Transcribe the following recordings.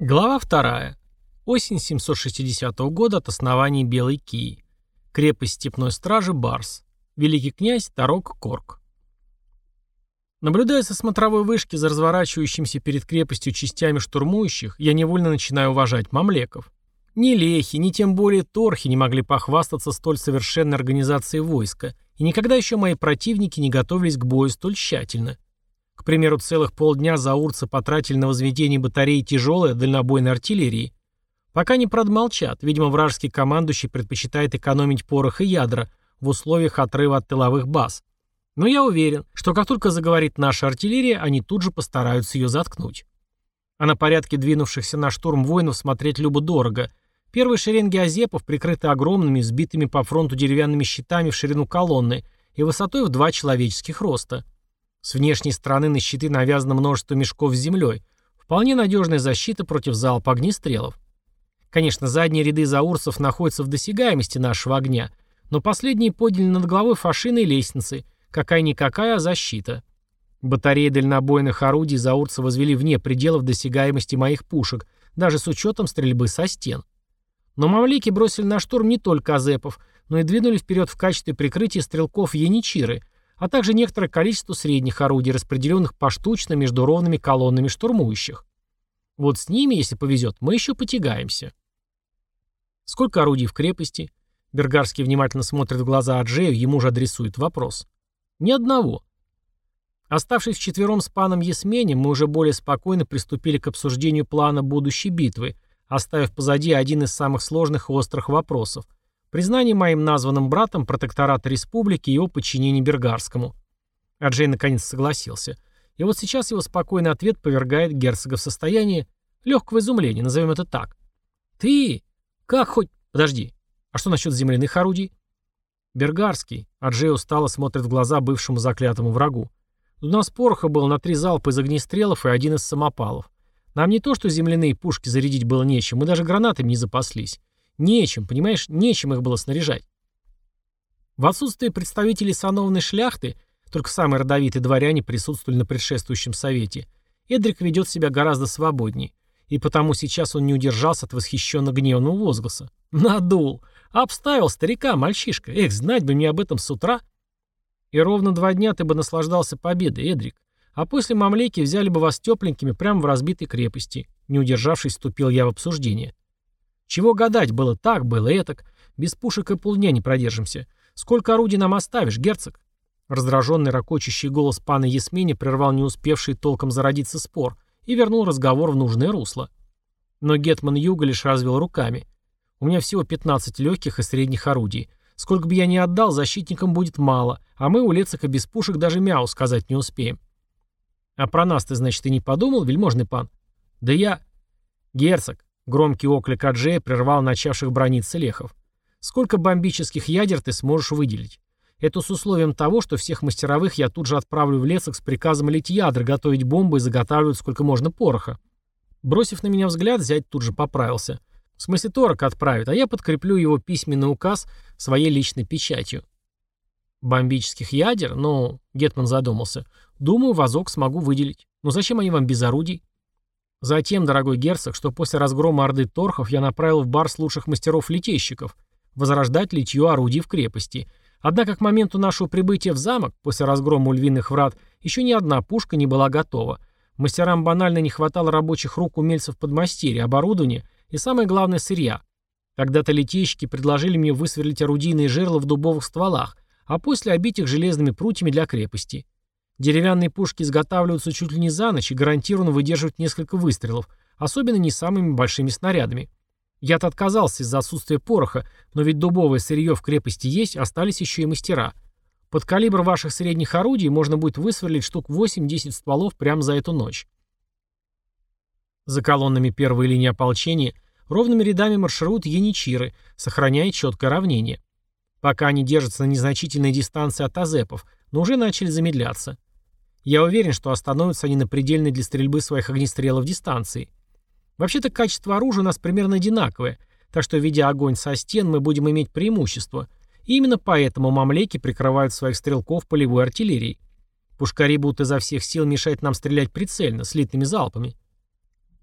Глава 2. Осень 760 года от основания Белой Кии. Крепость степной стражи Барс. Великий князь Тарок Корк. Наблюдая со смотровой вышки за разворачивающимся перед крепостью частями штурмующих, я невольно начинаю уважать мамлеков. Ни лехи, ни тем более торхи не могли похвастаться столь совершенной организацией войска, и никогда еще мои противники не готовились к бою столь тщательно. Примеру, целых полдня заурцы потратили на возведение батареи тяжелой дальнобойной артиллерии. Пока не продмолчат, видимо, вражеский командующий предпочитает экономить порох и ядра в условиях отрыва от тыловых баз. Но я уверен, что как только заговорит наша артиллерия, они тут же постараются ее заткнуть. А на порядке двинувшихся на штурм воинов смотреть любо-дорого. Первые шеренги азепов прикрыты огромными, сбитыми по фронту деревянными щитами в ширину колонны и высотой в два человеческих роста – с внешней стороны на щиты навязано множество мешков с землей. Вполне надежная защита против залпа огнестрелов. Конечно, задние ряды заурцев находятся в досягаемости нашего огня, но последние подняли над головой фашины и лестницы. Какая-никакая защита. Батареи дальнобойных орудий заурцы возвели вне пределов досягаемости моих пушек, даже с учетом стрельбы со стен. Но мамлики бросили на штурм не только азепов, но и двинули вперед в качестве прикрытия стрелков яничиры, а также некоторое количество средних орудий, распределенных поштучно между ровными колоннами штурмующих. Вот с ними, если повезет, мы еще потягаемся. Сколько орудий в крепости? Бергарский внимательно смотрит в глаза Аджею, ему же адресует вопрос. Ни одного. Оставшись вчетвером с паном Есменем, мы уже более спокойно приступили к обсуждению плана будущей битвы, оставив позади один из самых сложных и острых вопросов – Признание моим названным братом протектората республики и его подчинение Бергарскому. Аджей наконец согласился. И вот сейчас его спокойный ответ повергает герцога в состояние легкого изумления, назовем это так. «Ты? Как хоть...» «Подожди. А что насчет земляных орудий?» «Бергарский». Аджей устало смотрит в глаза бывшему заклятому врагу. «У нас пороха был на три залпа из огнестрелов и один из самопалов. Нам не то, что земляные пушки зарядить было нечем, мы даже гранатами не запаслись. Нечем, понимаешь, нечем их было снаряжать. В отсутствие представителей сановной шляхты, только самые родовитые дворяне присутствовали на предшествующем совете, Эдрик ведет себя гораздо свободнее, и потому сейчас он не удержался от восхищенно гневного возгласа. «Надул! Обставил старика, мальчишка! Эх, знать бы мне об этом с утра!» «И ровно два дня ты бы наслаждался победой, Эдрик, а после мамлейки взяли бы вас тепленькими прямо в разбитой крепости», не удержавшись, вступил я в обсуждение. Чего гадать, было так, было этак. Без пушек и полдня не продержимся. Сколько орудий нам оставишь, герцог? Раздраженный ракочущий голос пана Ясмини прервал не успевший толком зародиться спор и вернул разговор в нужное русло. Но Гетман Юга лишь развел руками. У меня всего 15 легких и средних орудий. Сколько бы я ни отдал, защитникам будет мало, а мы у Лецика без пушек даже мяу сказать не успеем. А про нас ты, значит, и не подумал, вельможный пан? Да я... Герцог, Громкий оклик Аджея прервал начавших брониться лехов. «Сколько бомбических ядер ты сможешь выделить? Это с условием того, что всех мастеровых я тут же отправлю в лесок с приказом лить ядра, готовить бомбы и заготавливать сколько можно пороха». Бросив на меня взгляд, зять тут же поправился. В смысле торок отправит, а я подкреплю его письменный указ своей личной печатью. Бомбических ядер? Ну, Гетман задумался. Думаю, вазок смогу выделить. Но зачем они вам без орудий? Затем, дорогой герцог, что после разгрома Орды Торхов я направил в барс лучших мастеров-литейщиков, возрождать литье орудий в крепости. Однако к моменту нашего прибытия в замок, после разгрома у львиных врат, еще ни одна пушка не была готова. Мастерам банально не хватало рабочих рук умельцев подмастерья, оборудования и, самое главное, сырья. Тогда-то литейщики предложили мне высверлить орудийные жерла в дубовых стволах, а после обить их железными прутьями для крепости. Деревянные пушки изготавливаются чуть ли не за ночь и гарантированно выдерживают несколько выстрелов, особенно не самыми большими снарядами. Я-то отказался из-за отсутствия пороха, но ведь дубовое сырье в крепости есть, остались еще и мастера. Под калибр ваших средних орудий можно будет высверлить штук 8-10 стволов прямо за эту ночь. За колоннами первой линии ополчения ровными рядами маршируют яничиры, сохраняя четкое равнение. Пока они держатся на незначительной дистанции от азепов, но уже начали замедляться. Я уверен, что остановятся они на предельной для стрельбы своих огнестрелов дистанции. Вообще-то качество оружия у нас примерно одинаковое, так что, ведя огонь со стен, мы будем иметь преимущество. И именно поэтому мамлеки прикрывают своих стрелков полевой артиллерией. Пушкари будут изо всех сил мешать нам стрелять прицельно, слитными залпами.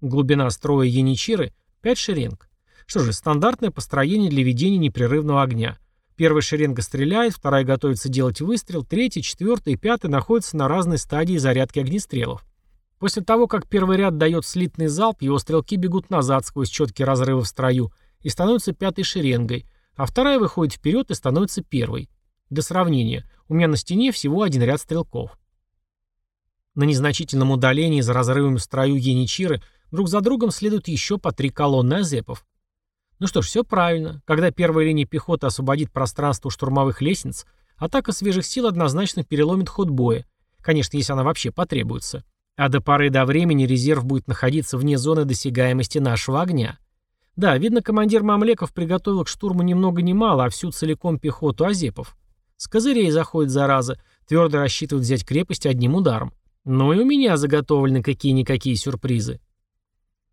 Глубина строя яничиры – 5 шеренг. Что же, стандартное построение для ведения непрерывного огня. Первая шеренга стреляет, вторая готовится делать выстрел, третья, четвертая и пятая находятся на разной стадии зарядки огнестрелов. После того, как первый ряд дает слитный залп, его стрелки бегут назад сквозь четкие разрывы в строю и становятся пятой шеренгой, а вторая выходит вперед и становится первой. Для сравнения, у меня на стене всего один ряд стрелков. На незначительном удалении за разрывами в строю яничиры друг за другом следуют еще по три колонны азепов. Ну что ж, все правильно. Когда первая линия пехоты освободит пространство у штурмовых лестниц, атака свежих сил однозначно переломит ход боя. Конечно, если она вообще потребуется. А до поры до времени резерв будет находиться вне зоны досягаемости нашего огня. Да, видно, командир Мамлеков приготовил к штурму ни много ни мало, а всю целиком пехоту азепов. С козырей заходит зараза, твердо рассчитывает взять крепость одним ударом. Но и у меня заготовлены какие-никакие сюрпризы.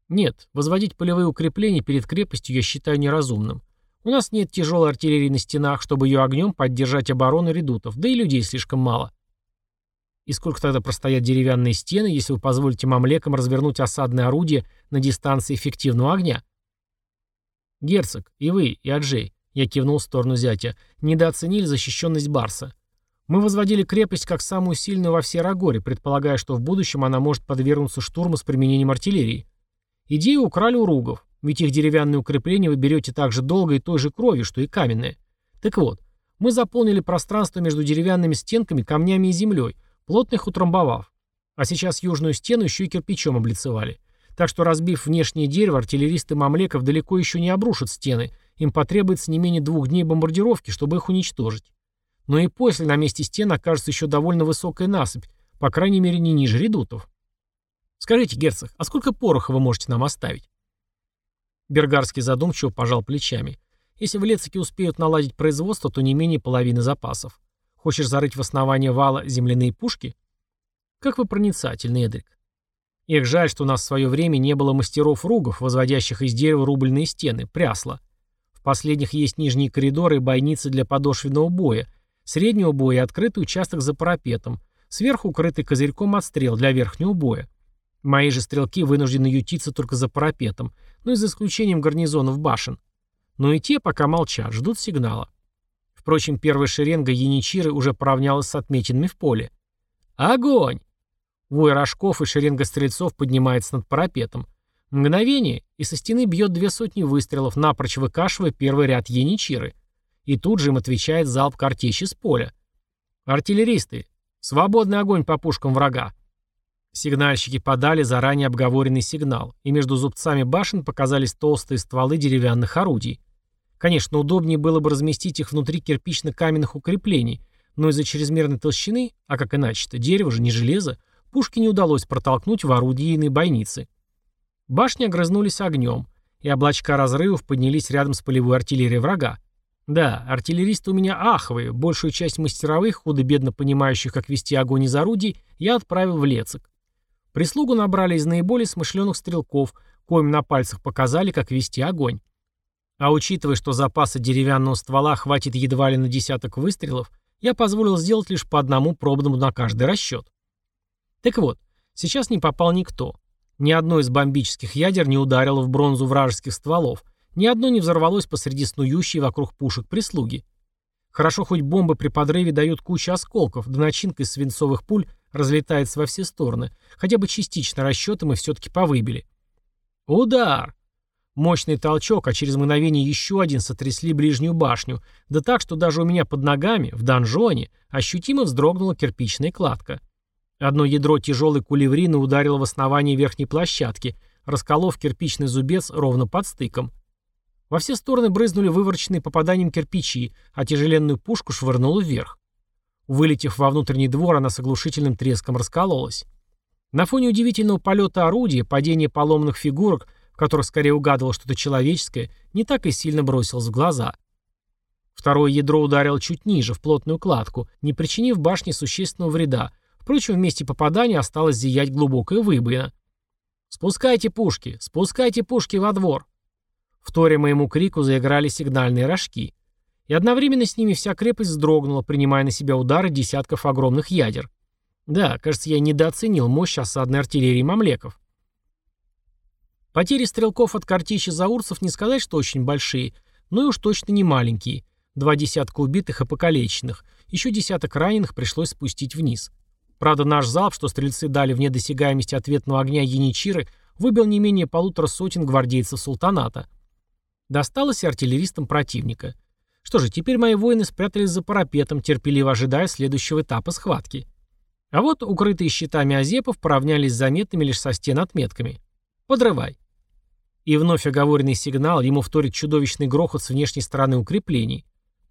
Нет, возводить полевые укрепления перед крепостью я считаю неразумным. У нас нет тяжелой артиллерии на стенах, чтобы ее огнем поддержать оборону редутов, да и людей слишком мало. И сколько тогда простоят деревянные стены, если вы позволите мамлекам развернуть осадное орудие на дистанции эффективного огня? Герцог, и вы, и Аджей, я кивнул в сторону зятя, недооценили защищенность Барса. Мы возводили крепость как самую сильную во всей Рагоре, предполагая, что в будущем она может подвергнуться штурму с применением артиллерии. Идею украли у ругов, ведь их деревянные укрепления вы берете так же долго и той же кровью, что и каменные. Так вот, мы заполнили пространство между деревянными стенками камнями и землей, плотно их утрамбовав. А сейчас южную стену еще и кирпичом облицевали. Так что, разбив внешнее дерево, артиллеристы мамлеков далеко еще не обрушат стены, им потребуется не менее двух дней бомбардировки, чтобы их уничтожить. Но и после на месте стен окажется еще довольно высокая насыпь, по крайней мере не ниже редутов. Скажите, герцог, а сколько пороха вы можете нам оставить? Бергарский задумчиво пожал плечами. Если в Лецике успеют наладить производство, то не менее половины запасов. Хочешь зарыть в основание вала земляные пушки? Как вы проницательны, Эдрик. Эх, жаль, что у нас в свое время не было мастеров-ругов, возводящих из дерева рубленые стены, прясла. В последних есть нижние коридоры и бойницы для подошвенного боя, среднего боя и открытый участок за парапетом, сверху укрытый козырьком отстрел для верхнего боя. Мои же стрелки вынуждены ютиться только за парапетом, ну и за исключением гарнизонов башен. Но и те пока молчат, ждут сигнала. Впрочем, первая шеренга яничиры уже поравнялась с отметинами в поле. Огонь! Вой рожков и шеренга стрельцов поднимается над парапетом. Мгновение, и со стены бьет две сотни выстрелов, напрочь выкашивая первый ряд яничиры. И тут же им отвечает залп картечи с поля. Артиллеристы, свободный огонь по пушкам врага. Сигнальщики подали заранее обговоренный сигнал, и между зубцами башен показались толстые стволы деревянных орудий. Конечно, удобнее было бы разместить их внутри кирпично-каменных укреплений, но из-за чрезмерной толщины, а как иначе-то, дерево же не железо, пушки не удалось протолкнуть в орудийные бойницы. Башни огрызнулись огнем, и облачка разрывов поднялись рядом с полевой артиллерией врага. Да, артиллеристы у меня аховые, большую часть мастеровых, худо-бедно понимающих, как вести огонь из орудий, я отправил в Лецик. Прислугу набрали из наиболее смышленых стрелков, коим на пальцах показали, как вести огонь. А учитывая, что запаса деревянного ствола хватит едва ли на десяток выстрелов, я позволил сделать лишь по одному пробному на каждый расчет. Так вот, сейчас не попал никто. Ни одно из бомбических ядер не ударило в бронзу вражеских стволов, ни одно не взорвалось посреди снующей вокруг пушек прислуги. Хорошо, хоть бомбы при подрыве дают кучу осколков, да начинка из свинцовых пуль разлетается во все стороны. Хотя бы частично расчеты мы все-таки повыбили. Удар! Мощный толчок, а через мгновение еще один сотрясли ближнюю башню, да так, что даже у меня под ногами, в донжоне, ощутимо вздрогнула кирпичная кладка. Одно ядро тяжелой кулеврины ударило в основание верхней площадки, расколов кирпичный зубец ровно под стыком. Во все стороны брызнули вывороченные попаданием кирпичи, а тяжеленную пушку швырнуло вверх. Вылетев во внутренний двор, она с оглушительным треском раскололась. На фоне удивительного полета орудия, падения поломанных фигурок, в которых скорее угадывало что-то человеческое, не так и сильно бросилось в глаза. Второе ядро ударило чуть ниже, в плотную кладку, не причинив башне существенного вреда. Впрочем, в месте попадания осталось зиять глубокая выбоина. «Спускайте пушки! Спускайте пушки во двор!» Вторя моему крику заиграли сигнальные рожки и одновременно с ними вся крепость вздрогнула, принимая на себя удары десятков огромных ядер. Да, кажется, я недооценил мощь осадной артиллерии мамлеков. Потери стрелков от картечи заурцев не сказать, что очень большие, но и уж точно не маленькие. Два десятка убитых и покалеченных. Еще десяток раненых пришлось спустить вниз. Правда, наш залп, что стрельцы дали в недосягаемости ответного огня яничиры, выбил не менее полутора сотен гвардейцев султаната. Досталось и артиллеристам противника. Что же, теперь мои воины спрятались за парапетом, терпеливо ожидая следующего этапа схватки. А вот укрытые щитами азепов поравнялись заметными лишь со стен отметками. «Подрывай». И вновь оговоренный сигнал ему вторит чудовищный грохот с внешней стороны укреплений.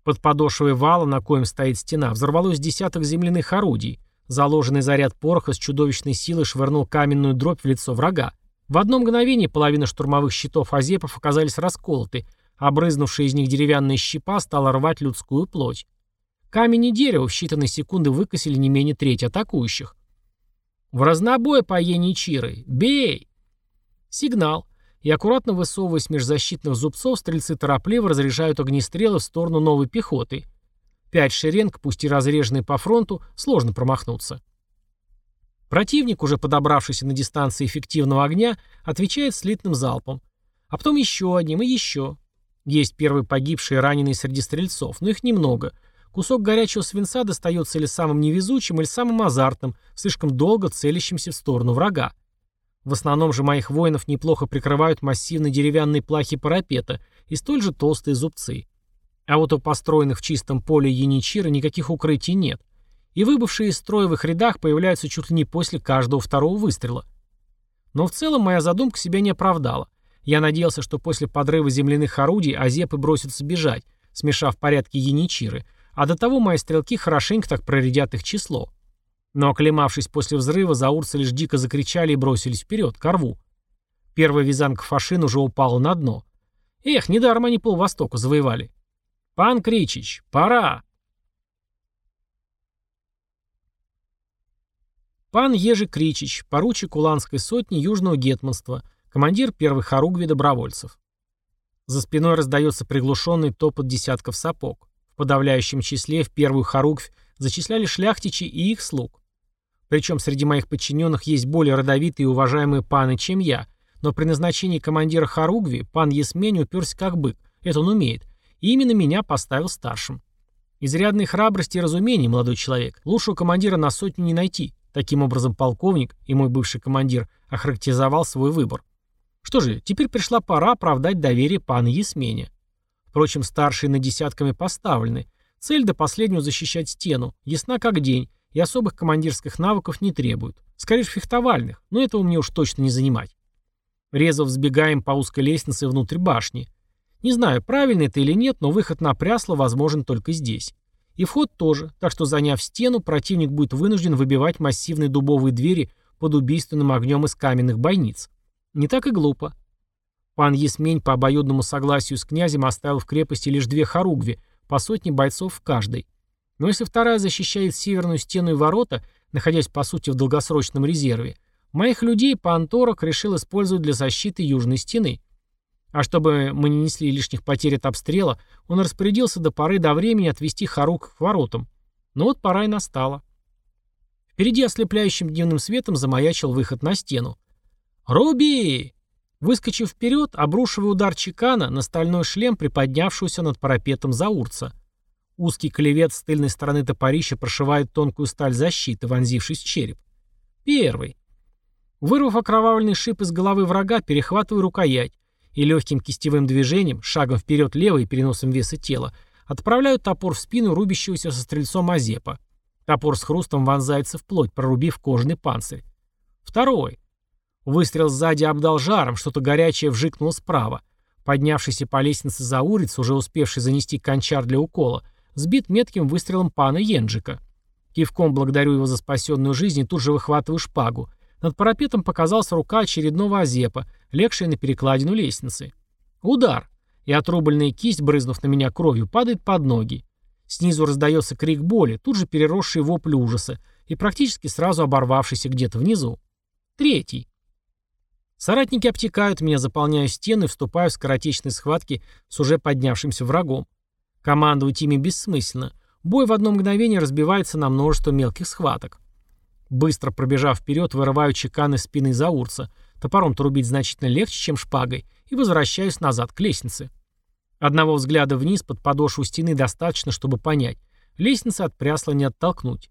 Под подошвой вала, на коем стоит стена, взорвалось десяток земляных орудий. Заложенный заряд пороха с чудовищной силой швырнул каменную дробь в лицо врага. В одно мгновение половина штурмовых щитов азепов оказались расколоты, а из них деревянная щепа стала рвать людскую плоть. Камень и дерево в считанные секунды выкосили не менее трети атакующих. «В разнобой по Еничирой! Бей!» Сигнал и, аккуратно высовываясь меж защитных зубцов, стрельцы торопливо разряжают огнестрелы в сторону новой пехоты. Пять шеренг, пусть и разреженные по фронту, сложно промахнуться. Противник, уже подобравшийся на дистанции эффективного огня, отвечает слитным залпом. А потом еще одним и еще. Есть первые погибшие и раненые среди стрельцов, но их немного. Кусок горячего свинца достается или самым невезучим, или самым азартным, слишком долго целящимся в сторону врага. В основном же моих воинов неплохо прикрывают массивные деревянные плахи парапета и столь же толстые зубцы. А вот у построенных в чистом поле яничира никаких укрытий нет. И выбывшие из строя в их рядах появляются чуть ли не после каждого второго выстрела. Но в целом моя задумка себя не оправдала. Я надеялся, что после подрыва земляных орудий азепы бросятся бежать, смешав порядки яничиры, а до того мои стрелки хорошенько так проредят их число. Но оклемавшись после взрыва, заурцы лишь дико закричали и бросились вперед, к рву. Первая вязанка фашин уже упала на дно. Эх, недаром они полвостока завоевали. «Пан Кричич, пора!» Пан Ежи Кричич, поручик Уланской сотни Южного Гетманства, командир первых хоругви добровольцев. За спиной раздается приглушенный топот десятков сапог. В подавляющем числе в первую хоругвь зачисляли шляхтичи и их слуг. Причем среди моих подчиненных есть более родовитые и уважаемые паны, чем я, но при назначении командира Харугви пан Есмень уперся как бык, это он умеет, и именно меня поставил старшим. Изрядной храбрости и разумения, молодой человек, лучшего командира на сотню не найти. Таким образом, полковник и мой бывший командир охарактеризовал свой выбор. Что же, теперь пришла пора оправдать доверие пана Есменя. Впрочем, старшие на десятками поставлены. Цель до последнего защищать стену, ясна как день, и особых командирских навыков не требуют. Скорее фехтовальных, но этого мне уж точно не занимать. Резво взбегаем по узкой лестнице внутрь башни. Не знаю, правильно это или нет, но выход на прясло возможен только здесь. И вход тоже, так что заняв стену, противник будет вынужден выбивать массивные дубовые двери под убийственным огнем из каменных бойниц. Не так и глупо. Пан Есмень по обоюдному согласию с князем оставил в крепости лишь две хоругви, по сотне бойцов в каждой. Но если вторая защищает северную стену и ворота, находясь по сути в долгосрочном резерве, моих людей Панторок решил использовать для защиты южной стены. А чтобы мы не несли лишних потерь от обстрела, он распорядился до поры до времени отвести Харук к воротам. Но вот пора и настала. Впереди ослепляющим дневным светом замаячил выход на стену. «Руби!» Выскочив вперед, обрушивая удар чекана на стальной шлем, приподнявшегося над парапетом заурца. Узкий клевет с тыльной стороны топорища прошивает тонкую сталь защиты, вонзившись в череп. Первый. Вырвав окровавленный шип из головы врага, перехватываю рукоять и легким кистевым движением, шагом вперед левой и переносом веса тела, отправляю топор в спину рубящегося со стрельцом Азепа. Топор с хрустом вонзается в плоть, прорубив кожаный панцирь. Второй. Выстрел сзади обдал жаром, что-то горячее вжикнуло справа. Поднявшийся по лестнице за улицу, уже успевший занести кончар для укола, сбит метким выстрелом пана Енджика. Кивком благодарю его за спасенную жизнь и тут же выхватываю шпагу. Над парапетом показалась рука очередного Азепа, легшая на перекладину лестницы. Удар. И отрубленная кисть, брызнув на меня кровью, падает под ноги. Снизу раздается крик боли, тут же переросший вопль ужаса и практически сразу оборвавшийся где-то внизу. Третий. Соратники обтекают меня, заполняя стены и вступаю в скоротечные схватки с уже поднявшимся врагом. Командовать ими бессмысленно. Бой в одно мгновение разбивается на множество мелких схваток. Быстро пробежав вперед, вырываю чекан из спины заурца. Топором-то рубить значительно легче, чем шпагой, и возвращаюсь назад к лестнице. Одного взгляда вниз под подошву стены достаточно, чтобы понять. Лестница от прясла не оттолкнуть.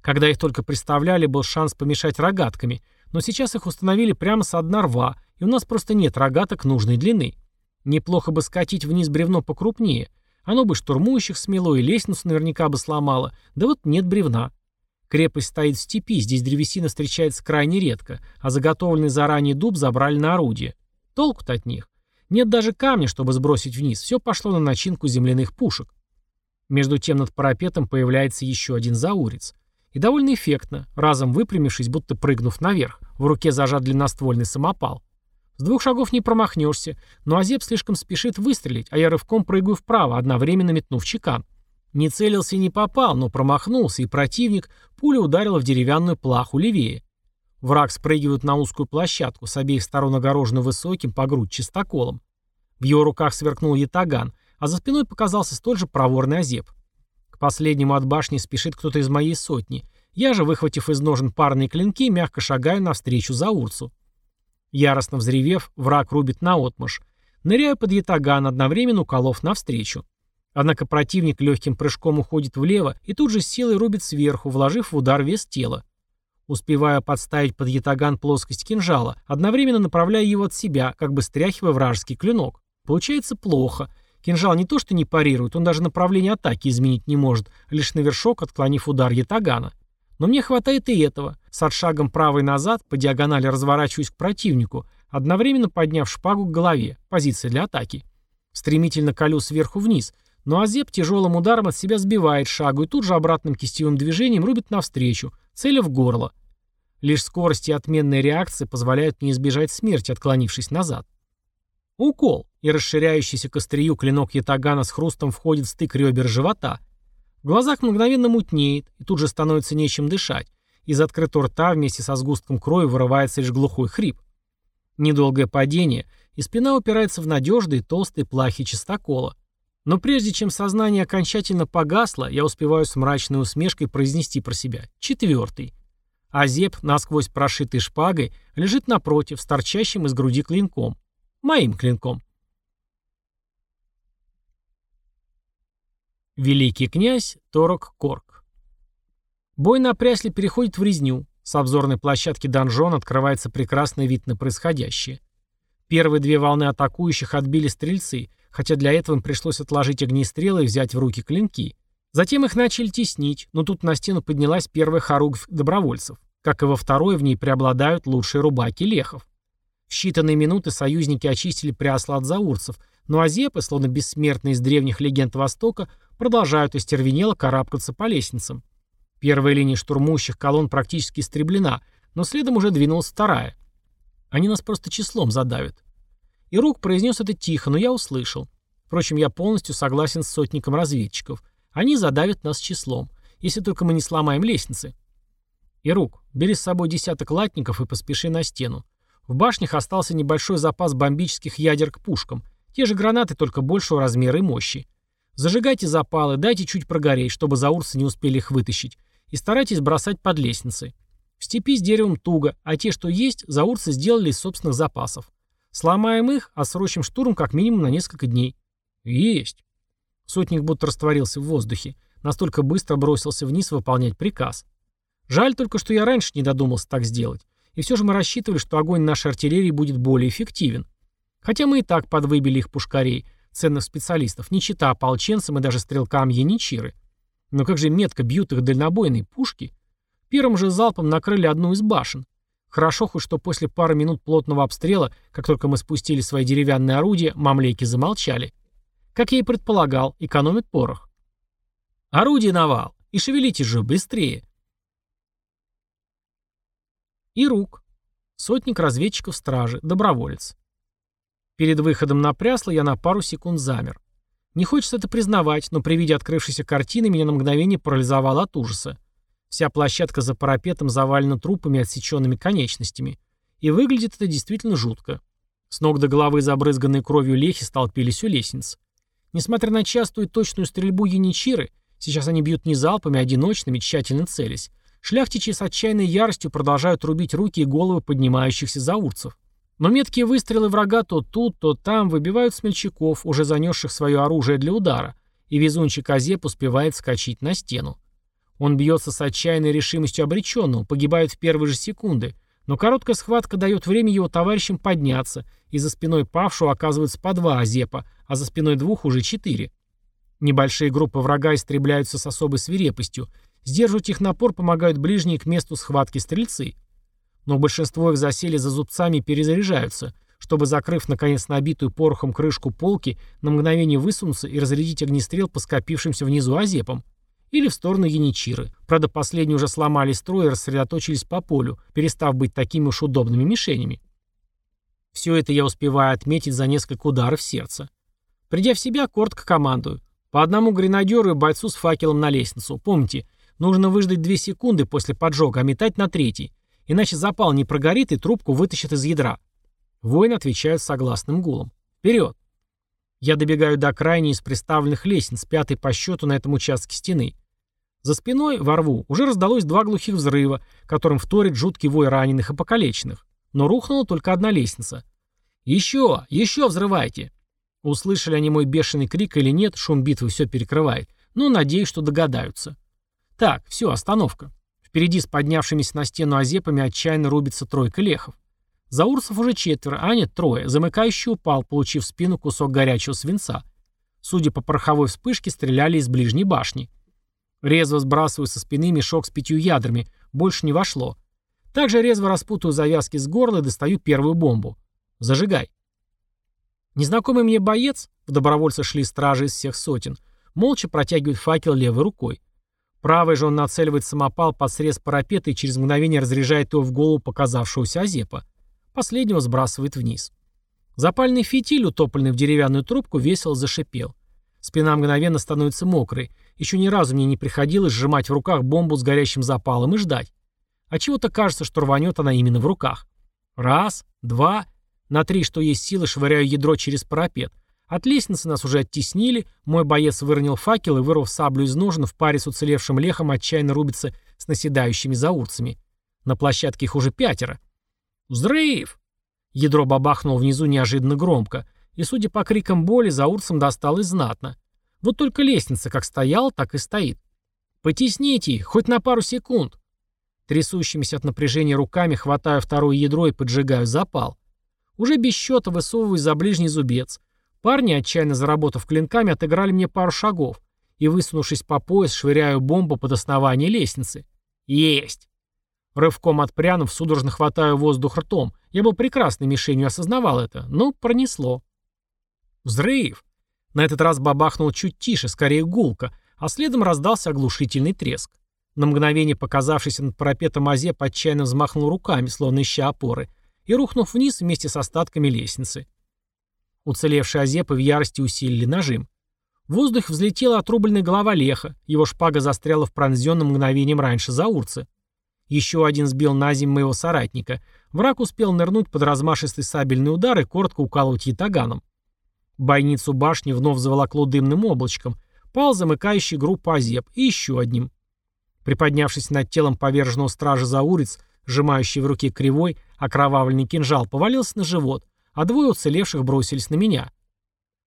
Когда их только представляли, был шанс помешать рогатками, но сейчас их установили прямо с дна рва, и у нас просто нет рогаток нужной длины. Неплохо бы скатить вниз бревно покрупнее. Оно бы штурмующих смело и лестницу наверняка бы сломало. Да вот нет бревна. Крепость стоит в степи, здесь древесина встречается крайне редко, а заготовленный заранее дуб забрали на орудие. Толку-то от них. Нет даже камня, чтобы сбросить вниз. Все пошло на начинку земляных пушек. Между тем над парапетом появляется еще один заурец. И довольно эффектно, разом выпрямившись, будто прыгнув наверх. В руке зажат длинноствольный самопал. С двух шагов не промахнешься, но Азеп слишком спешит выстрелить, а я рывком прыгаю вправо, одновременно метнув чекан. Не целился и не попал, но промахнулся, и противник пуля ударила в деревянную плаху левее. Враг спрыгивает на узкую площадку, с обеих сторон огороженную высоким по грудь чистоколом. В его руках сверкнул ятаган, а за спиной показался столь же проворный Азеп. К последнему от башни спешит кто-то из моей сотни. Я же, выхватив из ножен парные клинки, мягко шагаю навстречу за Урцу. Яростно взревев, враг рубит наотмашь. Ныряю под ятаган, одновременно уколов навстречу. Однако противник легким прыжком уходит влево и тут же силой рубит сверху, вложив в удар вес тела. Успеваю подставить под ятаган плоскость кинжала, одновременно направляя его от себя, как бы стряхивая вражеский клинок. Получается плохо. Кинжал не то что не парирует, он даже направление атаки изменить не может, лишь на вершок отклонив удар ятагана. Но мне хватает и этого. С отшагом правой назад, по диагонали разворачиваюсь к противнику, одновременно подняв шпагу к голове, позиция для атаки. Стремительно колю сверху вниз, но Азеп тяжелым ударом от себя сбивает шагу и тут же обратным кистевым движением рубит навстречу, целя в горло. Лишь скорость и отменная реакция позволяют мне избежать смерти, отклонившись назад. Укол, и расширяющийся к клинок ятагана с хрустом входит в стык ребер живота – в глазах мгновенно мутнеет, и тут же становится нечем дышать. Из открытого рта вместе со сгустком крови вырывается лишь глухой хрип. Недолгое падение, и спина упирается в надежные толстые плахи чистокола. Но прежде чем сознание окончательно погасло, я успеваю с мрачной усмешкой произнести про себя «четвертый». А Зеб, насквозь прошитый шпагой, лежит напротив, с торчащим из груди клинком. Моим клинком. Великий князь Торок Корк. Бой на прясле переходит в резню. С обзорной площадки донжон открывается прекрасный вид на происходящее. Первые две волны атакующих отбили стрельцы, хотя для этого им пришлось отложить огнестрелы и взять в руки клинки. Затем их начали теснить, но тут на стену поднялась первая хоругвь добровольцев. Как и во второй, в ней преобладают лучшие рубаки лехов. В считанные минуты союзники очистили прясло от заурцев, но азепы, словно бессмертные из древних легенд Востока, продолжают остервенело карабкаться по лестницам. Первая линия штурмующих колонн практически истреблена, но следом уже двинулась вторая. Они нас просто числом задавят. И Рук произнес это тихо, но я услышал. Впрочем, я полностью согласен с сотником разведчиков. Они задавят нас числом, если только мы не сломаем лестницы. Ирук, бери с собой десяток латников и поспеши на стену. В башнях остался небольшой запас бомбических ядер к пушкам. Те же гранаты, только большего размера и мощи. Зажигайте запалы, дайте чуть прогореть, чтобы заурцы не успели их вытащить, и старайтесь бросать под лестницы. В степи с деревом туго, а те, что есть, заурцы сделали из собственных запасов. Сломаем их, а срочим штурм как минимум на несколько дней. Есть. Сотник будто растворился в воздухе. Настолько быстро бросился вниз выполнять приказ. Жаль только, что я раньше не додумался так сделать. И все же мы рассчитывали, что огонь нашей артиллерии будет более эффективен. Хотя мы и так подвыбили их пушкарей, ценных специалистов, не чита ополченцам и даже стрелкам яничиры. Но как же метко бьют их дальнобойные пушки? Первым же залпом накрыли одну из башен. Хорошо хоть, что после пары минут плотного обстрела, как только мы спустили свои деревянные орудия, мамлейки замолчали. Как я и предполагал, экономят порох. Орудие навал! И шевелитесь же, быстрее! И рук. Сотник разведчиков стражи, доброволец. Перед выходом на прясло я на пару секунд замер. Не хочется это признавать, но при виде открывшейся картины меня на мгновение парализовало от ужаса. Вся площадка за парапетом завалена трупами и отсеченными конечностями. И выглядит это действительно жутко. С ног до головы забрызганной кровью лехи столпились у лестниц. Несмотря на частую и точную стрельбу яничиры, сейчас они бьют не залпами, а одиночными, тщательно целясь, шляхтичи с отчаянной яростью продолжают рубить руки и головы поднимающихся заурцев. Но меткие выстрелы врага то тут, то там выбивают смельчаков, уже занесших свое оружие для удара, и везунчик Азеп успевает скачать на стену. Он бьется с отчаянной решимостью обреченного, погибает в первые же секунды, но короткая схватка дает время его товарищам подняться, и за спиной павшего оказываются по два Азепа, а за спиной двух уже четыре. Небольшие группы врага истребляются с особой свирепостью, сдерживать их напор помогают ближние к месту схватки стрельцы – но большинство их засели за зубцами и перезаряжаются, чтобы, закрыв, наконец, набитую порохом крышку полки, на мгновение высунуться и разрядить огнестрел по скопившимся внизу азепам. Или в сторону яничиры. Правда, последние уже сломали строй и рассредоточились по полю, перестав быть такими уж удобными мишенями. Все это я успеваю отметить за несколько ударов сердца. Придя в себя, коротко командую. По одному гренадеру и бойцу с факелом на лестницу. Помните, нужно выждать две секунды после поджога, а метать на третий. Иначе запал не прогорит и трубку вытащит из ядра. Воин отвечает согласным гулом. Вперед! Я добегаю до крайней из приставленных лестниц, пятой по счету на этом участке стены. За спиной, во рву, уже раздалось два глухих взрыва, которым вторит жуткий вой раненых и покалеченных. Но рухнула только одна лестница. «Еще! Еще взрывайте!» Услышали они мой бешеный крик или нет, шум битвы все перекрывает. Но надеюсь, что догадаются. Так, все, остановка. Впереди с поднявшимися на стену азепами отчаянно рубится тройка лехов. Заурцев уже четверо, а нет, трое. Замыкающий упал, получив в спину кусок горячего свинца. Судя по пороховой вспышке, стреляли из ближней башни. Резво сбрасываю со спины мешок с пятью ядрами. Больше не вошло. Также резво распутываю завязки с горла и достаю первую бомбу. Зажигай. Незнакомый мне боец, в добровольцы шли стражи из всех сотен, молча протягивает факел левой рукой. Правой же он нацеливает самопал под срез парапета и через мгновение разряжает его в голову показавшегося Азепа. Последнего сбрасывает вниз. Запальный фитиль, утопленный в деревянную трубку, весело зашипел. Спина мгновенно становится мокрой. Еще ни разу мне не приходилось сжимать в руках бомбу с горящим запалом и ждать. А чего-то кажется, что рванет она именно в руках. Раз, два, на три, что есть силы, швыряю ядро через парапет. От лестницы нас уже оттеснили, мой боец выронил факел и, вырвав саблю из ножен, в паре с уцелевшим лехом отчаянно рубится с наседающими заурцами. На площадке их уже пятеро. «Взрыв!» Ядро бабахнуло внизу неожиданно громко, и, судя по крикам боли, заурцам досталось знатно. Вот только лестница как стояла, так и стоит. «Потесните их, хоть на пару секунд!» Трясущимися от напряжения руками хватаю второе ядро и поджигаю запал. Уже без счета высовываю за ближний зубец — Парни, отчаянно заработав клинками, отыграли мне пару шагов, и, высунувшись по пояс, швыряю бомбу под основание лестницы. Есть! Рывком отпрянув, судорожно хватаю воздух ртом. Я был прекрасной мишенью, осознавал это, но пронесло. Взрыв! На этот раз бабахнул чуть тише, скорее гулко, а следом раздался оглушительный треск. На мгновение показавшийся над парапетом Азеп отчаянно взмахнул руками, словно ища опоры, и рухнув вниз вместе с остатками лестницы. Уцелевшие Азепы в ярости усилили нажим. В воздух взлетела отрубленная голова Леха, его шпага застряла в пронзенном мгновением раньше за урцы. Еще один сбил на землю моего соратника. Враг успел нырнуть под размашистый сабельный удар и коротко укалывать ятаганом. Бойницу башни вновь заволокло дымным облачком. Пал замыкающий группу Азеп и еще одним. Приподнявшись над телом поверженного стража Заурец, сжимающий в руке кривой, окровавленный кинжал, повалился на живот, а двое уцелевших бросились на меня.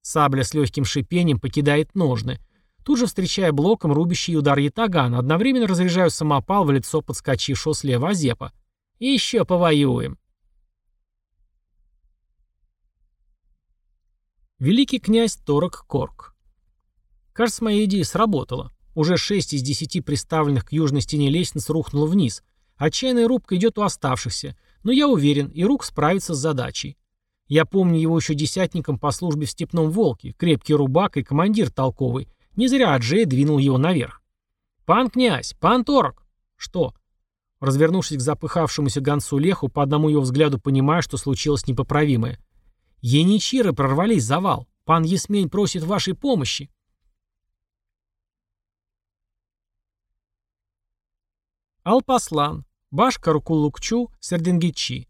Сабля с легким шипением покидает ножны. Тут же встречая блоком рубящий удар ятагана, одновременно разряжаю самопал в лицо подскочившего слева Азепа. Еще повоюем. Великий князь Торок Корк. Кажется, моя идея сработала. Уже шесть из десяти приставленных к южной стене лестниц рухнуло вниз. Отчаянная рубка идет у оставшихся, но я уверен, и рук справится с задачей. Я помню его еще десятником по службе в Степном Волке, крепкий рубак и командир толковый. Не зря Аджей двинул его наверх. «Пан князь! Пан Торок!» «Что?» Развернувшись к запыхавшемуся гонцу Леху, по одному его взгляду понимая, что случилось непоправимое. «Яничиры прорвались завал. Пан Есмень просит вашей помощи». Алпаслан, Башка Рукулукчу, Серденгичи.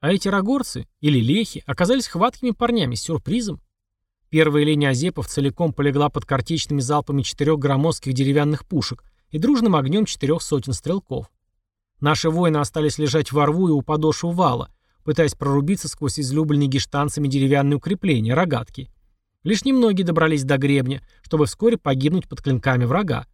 А эти рогорцы, или лехи, оказались хваткими парнями с сюрпризом. Первая линия азепов целиком полегла под картечными залпами четырех громоздких деревянных пушек и дружным огнем четырех сотен стрелков. Наши воины остались лежать во рву и у подошвы вала. Пытаясь прорубиться сквозь излюбленные гештанцами деревянные укрепления, рогатки. Лишь немногие добрались до гребня, чтобы вскоре погибнуть под клинками врага.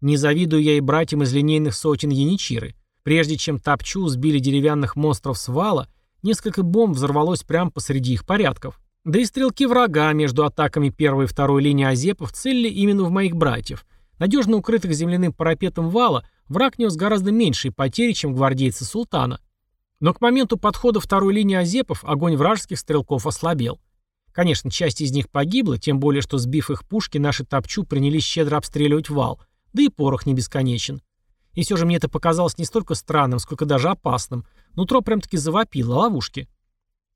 Не завидую я и братьям из линейных сотен Яничиры. Прежде чем Топчу сбили деревянных монстров с вала, несколько бомб взорвалось прямо посреди их порядков. Да и стрелки врага между атаками первой и второй линии Азепов целили именно в моих братьев. Надежно укрытых земляным парапетом вала, враг нес гораздо меньшие потери, чем гвардейцы султана. Но к моменту подхода второй линии Азепов огонь вражеских стрелков ослабел. Конечно, часть из них погибла, тем более, что сбив их пушки, наши топчу принялись щедро обстреливать вал, да и порох не бесконечен. И все же мне это показалось не столько странным, сколько даже опасным. Нутро прям-таки завопило, ловушки.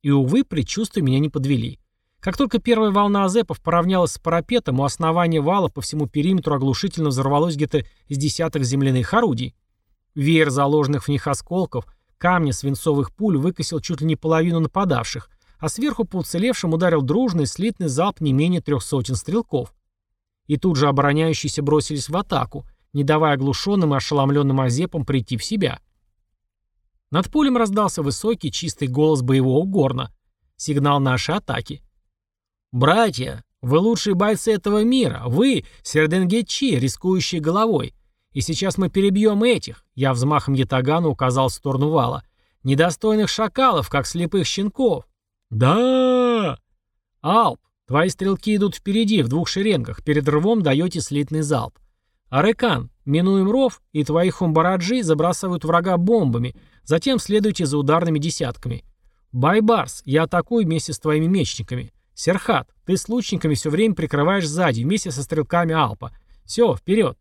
И, увы, предчувствия меня не подвели. Как только первая волна азепов поравнялась с парапетом, у основания вала по всему периметру оглушительно взорвалось где-то с десяток земляных орудий. Веер заложенных в них осколков, камня свинцовых пуль выкосил чуть ли не половину нападавших, а сверху по уцелевшим ударил дружный слитный залп не менее трех сотен стрелков. И тут же обороняющиеся бросились в атаку, не давая оглушенным и ошеломленным азепам прийти в себя. Над полем раздался высокий чистый голос боевого горна. Сигнал нашей атаки. «Братья, вы лучшие бойцы этого мира, вы — серденгетчи, рискующие головой. И сейчас мы перебьем этих», — я взмахом ятагана указал в сторону вала, «недостойных шакалов, как слепых щенков». «Да!» «Алп, твои стрелки идут впереди, в двух шеренгах, перед рвом даете слитный залп. Арекан, минуем ров, и твои хумбараджи забрасывают врага бомбами, затем следуйте за ударными десятками. Байбарс, я атакую вместе с твоими мечниками. Серхат, ты с лучниками все время прикрываешь сзади, вместе со стрелками Алпа. Все, вперед.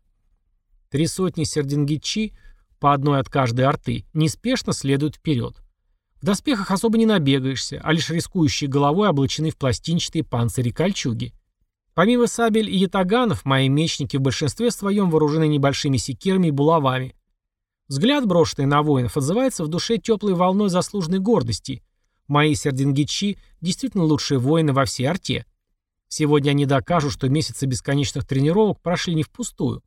Три сотни сердингичи, по одной от каждой арты, неспешно следуют вперед. В доспехах особо не набегаешься, а лишь рискующие головой облачены в пластинчатые панцири кольчуги. Помимо сабель и ятаганов, мои мечники в большинстве своем вооружены небольшими секирами и булавами. Взгляд, брошенный на воинов, отзывается в душе теплой волной заслуженной гордости. Мои сердингичи действительно лучшие воины во всей арте. Сегодня они докажут, что месяцы бесконечных тренировок прошли не впустую.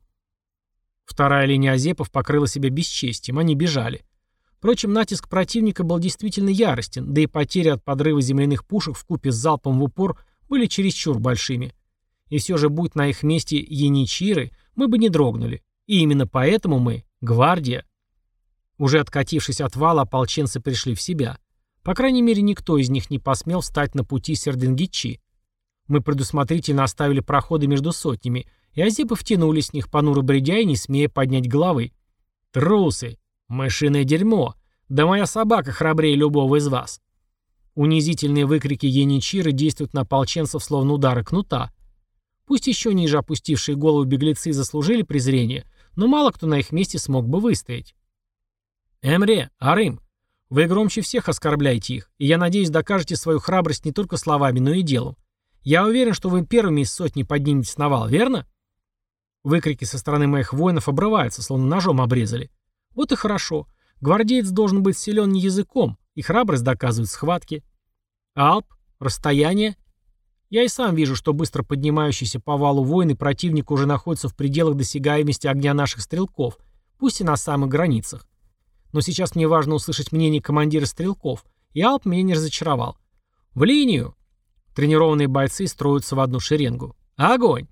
Вторая линия азепов покрыла себя бесчестием, они бежали. Впрочем, натиск противника был действительно яростен, да и потери от подрыва земляных пушек в купе с залпом в упор были чересчур большими. И все же, будь на их месте яничиры, мы бы не дрогнули. И именно поэтому мы — гвардия. Уже откатившись от вала, ополченцы пришли в себя. По крайней мере, никто из них не посмел встать на пути Серденгичи. Мы предусмотрительно оставили проходы между сотнями, и азипы втянулись в них, понуро бредя и не смея поднять головы. «Трусы! Мышиное дерьмо! Да моя собака храбрее любого из вас!» Унизительные выкрики Еничиры действуют на ополченцев словно удары кнута. Пусть еще ниже опустившие голову беглецы заслужили презрение, но мало кто на их месте смог бы выстоять. «Эмре, Арым, вы громче всех оскорбляете их, и я надеюсь, докажете свою храбрость не только словами, но и делом. Я уверен, что вы первыми из сотни подниметесь на вал, верно?» Выкрики со стороны моих воинов обрываются, словно ножом обрезали. Вот и хорошо. Гвардеец должен быть силен не языком, и храбрость доказывает схватки. Алп, расстояние, я и сам вижу, что быстро поднимающийся по валу воины противника уже находятся в пределах досягаемости огня наших стрелков, пусть и на самых границах. Но сейчас мне важно услышать мнение командира стрелков, и Алп меня не разочаровал. «В линию!» Тренированные бойцы строятся в одну шеренгу. «Огонь!»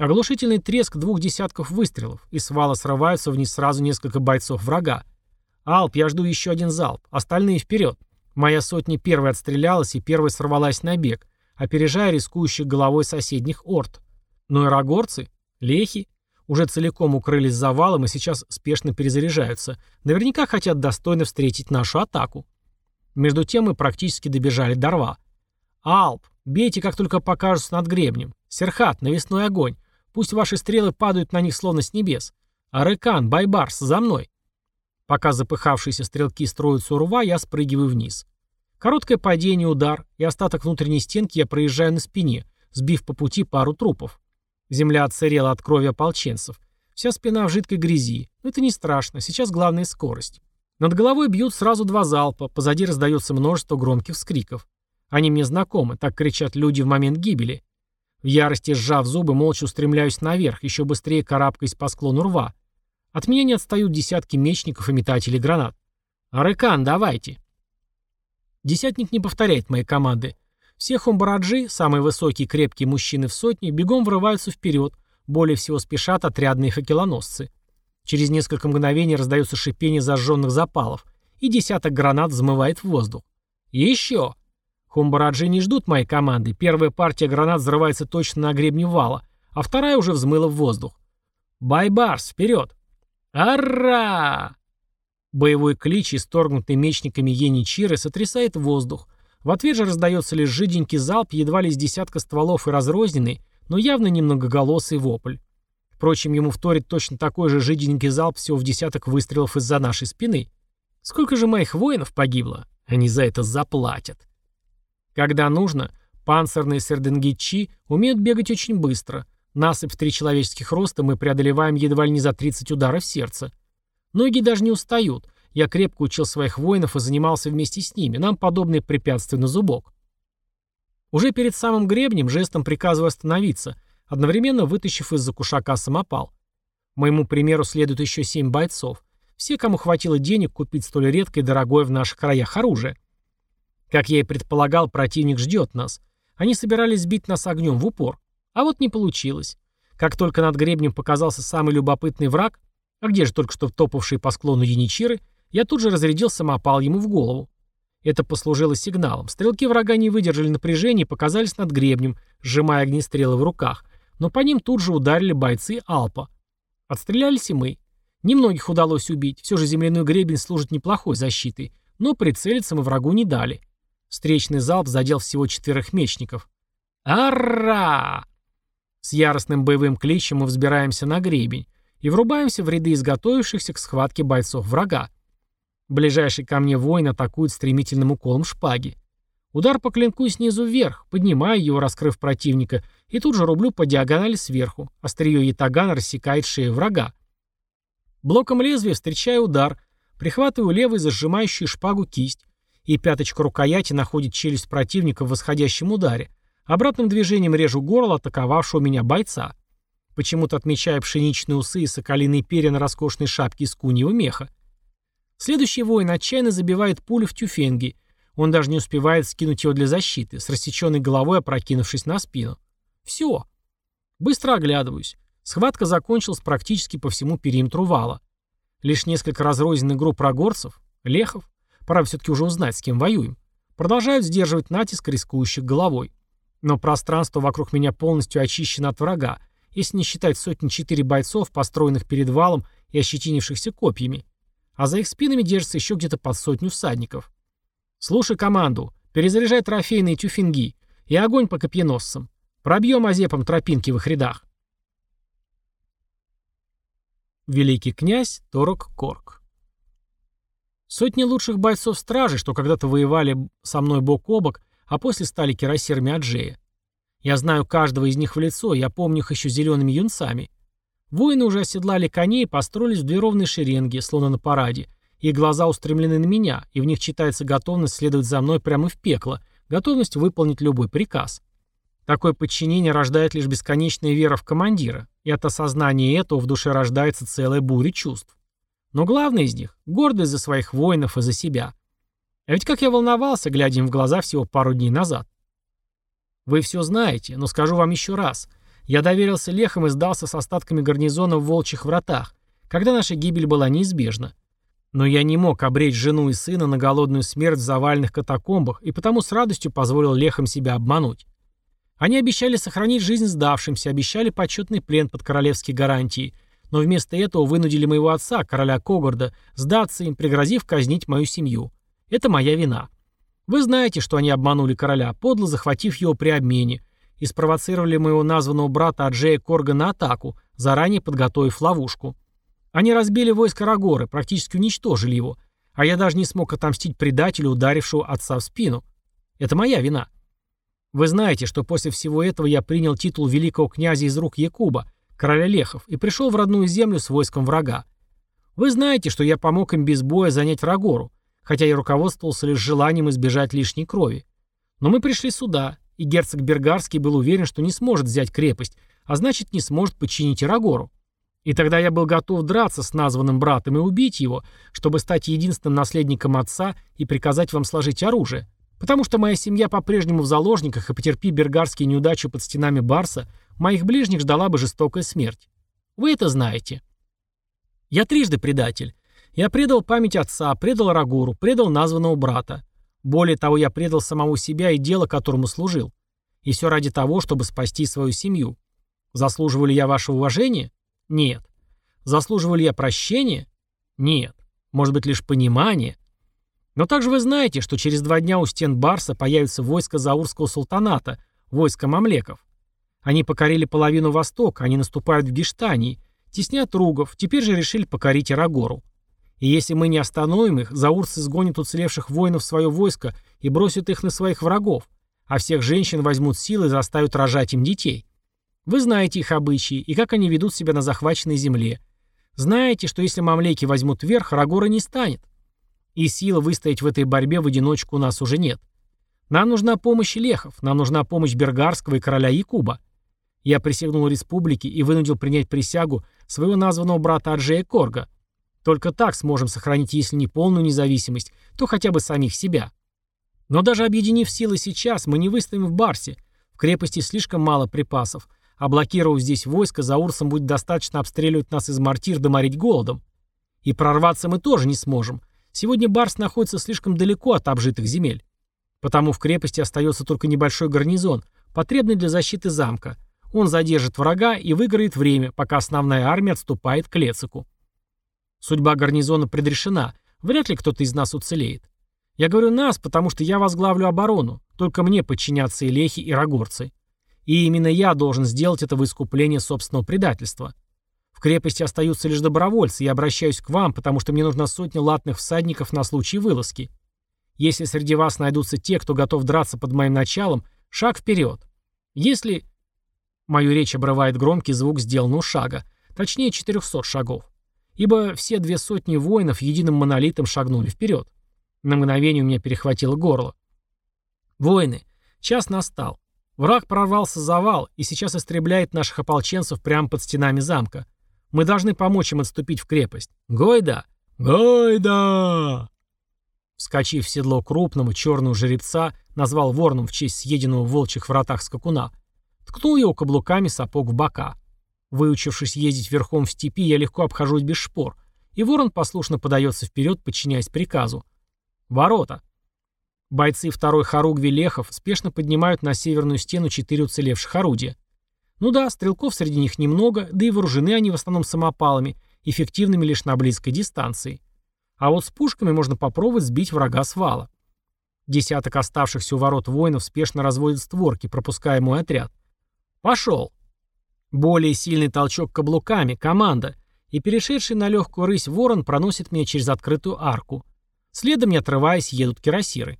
Оглушительный треск двух десятков выстрелов, и с вала срываются вниз сразу несколько бойцов врага. «Алп, я жду еще один залп. Остальные вперед!» Моя сотня первой отстрелялась и первой сорвалась на бег опережая рискующих головой соседних орд. Но ирогорцы, лехи, уже целиком укрылись завалом и сейчас спешно перезаряжаются. Наверняка хотят достойно встретить нашу атаку. Между тем мы практически добежали до рва. «Алп, бейте, как только покажутся над гребнем. Серхат, навесной огонь. Пусть ваши стрелы падают на них словно с небес. Арыкан, Байбарс, за мной!» Пока запыхавшиеся стрелки строятся у рва, я спрыгиваю вниз. Короткое падение, удар, и остаток внутренней стенки я проезжаю на спине, сбив по пути пару трупов. Земля отсырела от крови ополченцев. Вся спина в жидкой грязи. Но это не страшно, сейчас главная скорость. Над головой бьют сразу два залпа, позади раздается множество громких вскриков. Они мне знакомы, так кричат люди в момент гибели. В ярости сжав зубы, молча устремляюсь наверх, еще быстрее карабкаясь по склону рва. От меня не отстают десятки мечников и метателей гранат. «Арыкан, давайте!» Десятник не повторяет моей команды. Все хумбараджи, самые высокие крепкие мужчины в сотне, бегом врываются вперед, более всего спешат отрядные факелоносцы. Через несколько мгновений раздается шипение зажженных запалов, и десяток гранат взмывает в воздух. Еще! Хумбараджи не ждут моей команды. Первая партия гранат взрывается точно на гребне вала, а вторая уже взмыла в воздух. «Байбарс, вперед!» «Ара!» Боевой клич, исторгнутый мечниками Еничиры, сотрясает воздух. В ответ же раздается лишь жиденький залп, едва ли из десятка стволов и разрозненный, но явно немногоголосый вопль. Впрочем, ему вторит точно такой же жиденький залп всего в десяток выстрелов из-за нашей спины. Сколько же моих воинов погибло? Они за это заплатят. Когда нужно, панцирные серденгичи умеют бегать очень быстро. Насыпь в три человеческих роста мы преодолеваем едва ли не за 30 ударов сердца. Ноги даже не устают. Я крепко учил своих воинов и занимался вместе с ними. Нам подобные препятствия на зубок. Уже перед самым гребнем жестом приказываю остановиться – одновременно вытащив из-за кушака самопал. Моему примеру следует еще семь бойцов. Все, кому хватило денег купить столь редкое и дорогое в наших краях оружие. Как я и предполагал, противник ждет нас. Они собирались сбить нас огнем в упор. А вот не получилось. Как только над гребнем показался самый любопытный враг, а где же только что топавшие по склону яничиры, я тут же разрядил самопал ему в голову. Это послужило сигналом. Стрелки врага не выдержали напряжения и показались над гребнем, сжимая огнестрелы в руках, но по ним тут же ударили бойцы Алпа. Отстрелялись и мы. Немногих удалось убить, все же земляной гребень служит неплохой защитой, но прицелиться мы врагу не дали. Встречный залп задел всего четверых мечников. Ара! С яростным боевым кличем мы взбираемся на гребень и врубаемся в ряды изготовившихся к схватке бойцов врага. Ближайший ко мне воин атакует стремительным уколом шпаги. Удар по клинку снизу вверх, поднимаю его, раскрыв противника, и тут же рублю по диагонали сверху. Острие ятагана рассекает шею врага. Блоком лезвия встречаю удар, прихватываю левой зажимающую шпагу кисть, и пяточка рукояти находит челюсть противника в восходящем ударе. Обратным движением режу горло атаковавшего меня бойца. Почему-то отмечаю пшеничные усы и соколиные перья на роскошной шапке из куньего меха. Следующий воин отчаянно забивает пулю в тюфенги – он даже не успевает скинуть его для защиты, с рассеченной головой опрокинувшись на спину. Все. Быстро оглядываюсь. Схватка закончилась практически по всему периметру вала. Лишь несколько разрозненных групп прогорцев, лехов, пора все-таки уже узнать, с кем воюем, продолжают сдерживать натиск рискующих головой. Но пространство вокруг меня полностью очищено от врага, если не считать сотни-четыре бойцов, построенных перед валом и ощетинившихся копьями. А за их спинами держится еще где-то под сотню всадников. «Слушай команду. Перезаряжай трофейные тюфинги. И огонь по копьеносцам. Пробьем озепом тропинки в их рядах». Великий князь Торок Корк Сотни лучших бойцов стражи, что когда-то воевали со мной бок о бок, а после стали кирасирами Аджея. Я знаю каждого из них в лицо, я помню их еще зелеными юнцами. Воины уже оседлали коней и построились в две ровные шеренги, словно на параде, их глаза устремлены на меня, и в них читается готовность следовать за мной прямо в пекло, готовность выполнить любой приказ. Такое подчинение рождает лишь бесконечная вера в командира, и от осознания этого в душе рождается целая буря чувств. Но главное из них – гордость за своих воинов и за себя. А ведь как я волновался, глядя им в глаза всего пару дней назад. Вы все знаете, но скажу вам еще раз. Я доверился лехам и сдался с остатками гарнизона в Волчьих вратах, когда наша гибель была неизбежна. Но я не мог обречь жену и сына на голодную смерть в заваленных катакомбах и потому с радостью позволил лехам себя обмануть. Они обещали сохранить жизнь сдавшимся, обещали почетный плен под королевские гарантии, но вместо этого вынудили моего отца, короля Когорда, сдаться им, пригрозив казнить мою семью. Это моя вина. Вы знаете, что они обманули короля, подло захватив его при обмене, и спровоцировали моего названного брата Аджея Корга на атаку, заранее подготовив ловушку. Они разбили войско Рагоры, практически уничтожили его, а я даже не смог отомстить предателю, ударившего отца в спину. Это моя вина. Вы знаете, что после всего этого я принял титул великого князя из рук Якуба, короля Лехов, и пришел в родную землю с войском врага. Вы знаете, что я помог им без боя занять Рагору, хотя я руководствовался лишь желанием избежать лишней крови. Но мы пришли сюда, и герцог Бергарский был уверен, что не сможет взять крепость, а значит не сможет подчинить Рагору. И тогда я был готов драться с названным братом и убить его, чтобы стать единственным наследником отца и приказать вам сложить оружие. Потому что моя семья по-прежнему в заложниках, и потерпи бергарские неудачи под стенами Барса, моих ближних ждала бы жестокая смерть. Вы это знаете. Я трижды предатель. Я предал память отца, предал Рагуру, предал названного брата. Более того, я предал самого себя и дело, которому служил. И все ради того, чтобы спасти свою семью. Заслуживаю ли я вашего уважения? Нет. Заслуживаю ли я прощения? Нет. Может быть, лишь понимание? Но также вы знаете, что через два дня у стен Барса появится войско Заурского султаната, войско мамлеков. Они покорили половину Востока, они наступают в Гештании, теснят Ругов, теперь же решили покорить Ирагору. И если мы не остановим их, заурцы сгонят уцелевших воинов в свое войско и бросят их на своих врагов, а всех женщин возьмут силы и заставят рожать им детей. Вы знаете их обычаи и как они ведут себя на захваченной земле. Знаете, что если мамлеки возьмут верх, Рагора не станет. И силы выстоять в этой борьбе в одиночку у нас уже нет. Нам нужна помощь лехов, нам нужна помощь Бергарского и короля Якуба. Я присягнул республике и вынудил принять присягу своего названного брата Аджея Корга – только так сможем сохранить, если не полную независимость, то хотя бы самих себя. Но даже объединив силы сейчас, мы не выстоим в Барсе. В крепости слишком мало припасов, а блокировав здесь войско, за Урсом будет достаточно обстреливать нас из мортир да морить голодом. И прорваться мы тоже не сможем. Сегодня Барс находится слишком далеко от обжитых земель. Потому в крепости остается только небольшой гарнизон, потребный для защиты замка. Он задержит врага и выиграет время, пока основная армия отступает к Лецику. Судьба гарнизона предрешена. Вряд ли кто-то из нас уцелеет. Я говорю «нас», потому что я возглавлю оборону. Только мне подчинятся и лехи, и рогорцы. И именно я должен сделать это в искупление собственного предательства. В крепости остаются лишь добровольцы, я обращаюсь к вам, потому что мне нужна сотня латных всадников на случай вылазки. Если среди вас найдутся те, кто готов драться под моим началом, шаг вперед. Если... Мою речь обрывает громкий звук сделанного шага, точнее 400 шагов ибо все две сотни воинов единым монолитом шагнули вперед. На мгновение у меня перехватило горло. Воины, час настал. Враг прорвался за вал и сейчас истребляет наших ополченцев прямо под стенами замка. Мы должны помочь им отступить в крепость. Гойда! Гойда! Вскочив в седло крупного черного жеребца, назвал ворном в честь съеденного в волчьих вратах скакуна, ткнул его каблуками сапог в бока. Выучившись ездить верхом в степи, я легко обхожусь без шпор, и ворон послушно подается вперед, подчиняясь приказу. Ворота. Бойцы второй хоругви Лехов спешно поднимают на северную стену четыре уцелевших орудия. Ну да, стрелков среди них немного, да и вооружены они в основном самопалами, эффективными лишь на близкой дистанции. А вот с пушками можно попробовать сбить врага с вала. Десяток оставшихся у ворот воинов спешно разводят створки, пропуская мой отряд. «Пошел!» Более сильный толчок каблуками, команда, и перешедший на легкую рысь ворон проносит меня через открытую арку. Следом, не отрываясь, едут кирасиры.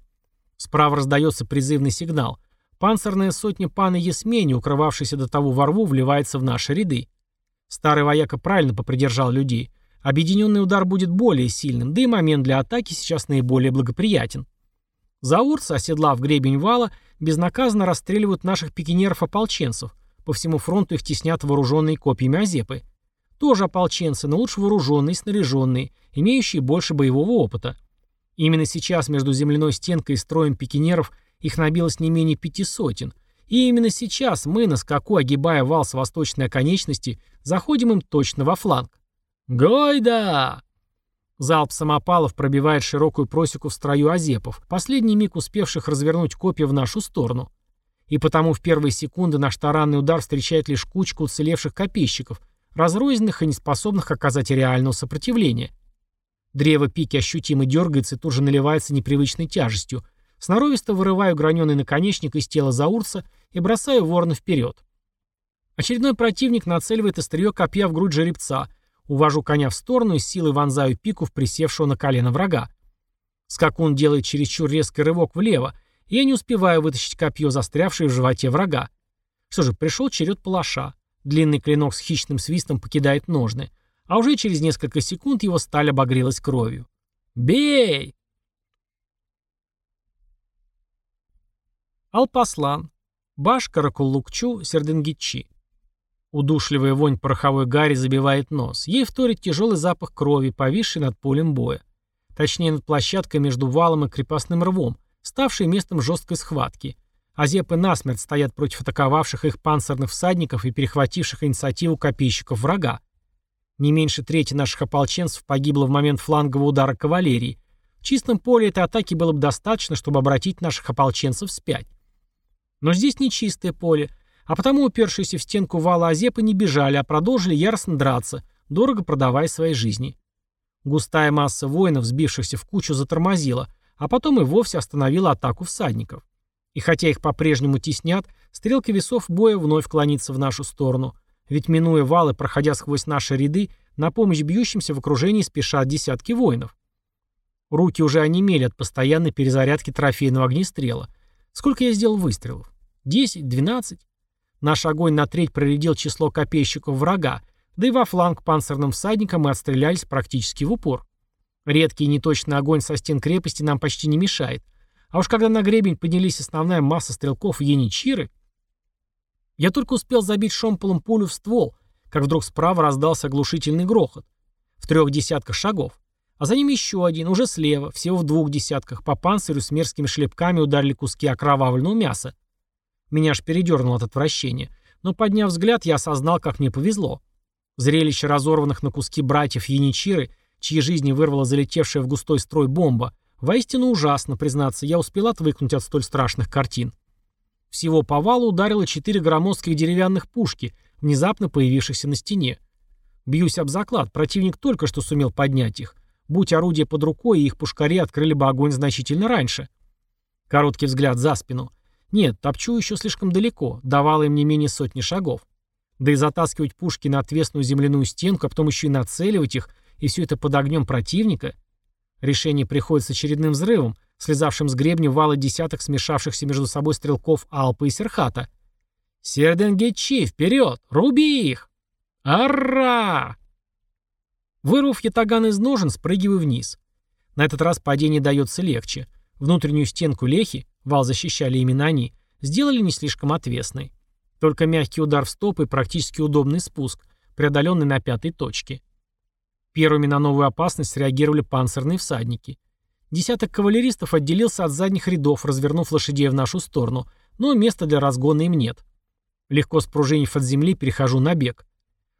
Справа раздается призывный сигнал. Панцирная сотня пана Есмени, укрывавшаяся до того во рву, вливается в наши ряды. Старый вояка правильно попридержал людей. Объединенный удар будет более сильным, да и момент для атаки сейчас наиболее благоприятен. Заурцы, оседлав гребень вала, безнаказанно расстреливают наших пикинеров-ополченцев, по всему фронту их теснят вооруженные копьями Азепы. Тоже ополченцы, но лучше вооруженные снаряженные, имеющие больше боевого опыта. Именно сейчас между земляной стенкой и строем пикинеров их набилось не менее пяти сотен. И именно сейчас мы, на скаку, огибая вал с восточной оконечности, заходим им точно во фланг. «Гойда!» Залп самопалов пробивает широкую просеку в строю азепов, последний миг успевших развернуть копья в нашу сторону. И потому в первые секунды наш таранный удар встречает лишь кучку уцелевших копейщиков, разрозненных и неспособных оказать реального сопротивления. Древо пики ощутимо дергается и тут же наливается непривычной тяжестью. Сноровисто вырываю граненый наконечник из тела заурца и бросаю ворона вперед. Очередной противник нацеливает острие копья в грудь жеребца. Увожу коня в сторону и силой вонзаю пику в присевшего на колено врага. Скакун делает чересчур резкий рывок влево, я не успеваю вытащить копье, застрявшее в животе врага. Что же, пришел черед палаша. Длинный клинок с хищным свистом покидает ножны, а уже через несколько секунд его сталь обогрелась кровью. «Бей!» Алпаслан. Баш Каракуллукчу Серденгичи. Удушливая вонь пороховой гари забивает нос. Ей вторит тяжелый запах крови, повисший над полем боя. Точнее, над площадкой между валом и крепостным рвом, ставшей местом жесткой схватки. Азепы насмерть стоят против атаковавших их панцирных всадников и перехвативших инициативу копейщиков врага. Не меньше трети наших ополченцев погибло в момент флангового удара кавалерии. В чистом поле этой атаки было бы достаточно, чтобы обратить наших ополченцев вспять. Но здесь не чистое поле, а потому упершиеся в стенку вала Азепы не бежали, а продолжили яростно драться, дорого продавая свои жизни. Густая масса воинов, сбившихся в кучу, затормозила, а потом и вовсе остановила атаку всадников. И хотя их по-прежнему теснят, стрелка весов боя вновь клонится в нашу сторону, ведь минуя валы, проходя сквозь наши ряды, на помощь бьющимся в окружении спешат десятки воинов. Руки уже онемели от постоянной перезарядки трофейного огнестрела. Сколько я сделал выстрелов? Десять? Двенадцать? Наш огонь на треть проредил число копейщиков врага, да и во фланг панцирным всадникам мы отстрелялись практически в упор. Редкий и неточный огонь со стен крепости нам почти не мешает. А уж когда на гребень поднялись основная масса стрелков яничиры, я только успел забить шомполом пулю в ствол, как вдруг справа раздался оглушительный грохот. В трех десятках шагов. А за ним еще один, уже слева, всего в двух десятках, по панцирю с мерзкими шлепками ударили куски окровавленного мяса. Меня аж передернуло от отвращения. Но подняв взгляд, я осознал, как мне повезло. Зрелище разорванных на куски братьев Яничиры, чьи жизни вырвала залетевшая в густой строй бомба, воистину ужасно, признаться, я успел отвыкнуть от столь страшных картин. Всего по валу ударило четыре громоздких деревянных пушки, внезапно появившихся на стене. Бьюсь об заклад, противник только что сумел поднять их. Будь орудие под рукой, и их пушкари открыли бы огонь значительно раньше. Короткий взгляд за спину. Нет, топчу еще слишком далеко, давало им не менее сотни шагов. Да и затаскивать пушки на отвесную земляную стенку, а потом еще и нацеливать их, и все это под огнем противника. Решение приходит с очередным взрывом, слезавшим с гребня вала десяток смешавшихся между собой стрелков Алпы и Серхата. «Серденгечи, вперед! Руби их!» «Ара!» Вырвав ятаган из ножен, спрыгиваю вниз. На этот раз падение дается легче. Внутреннюю стенку лехи, вал защищали именно они, сделали не слишком отвесной. Только мягкий удар в стоп и практически удобный спуск, преодоленный на пятой точке. Первыми на новую опасность реагировали панцирные всадники. Десяток кавалеристов отделился от задних рядов, развернув лошадей в нашу сторону, но места для разгона им нет. Легко спружинив от земли, перехожу на бег.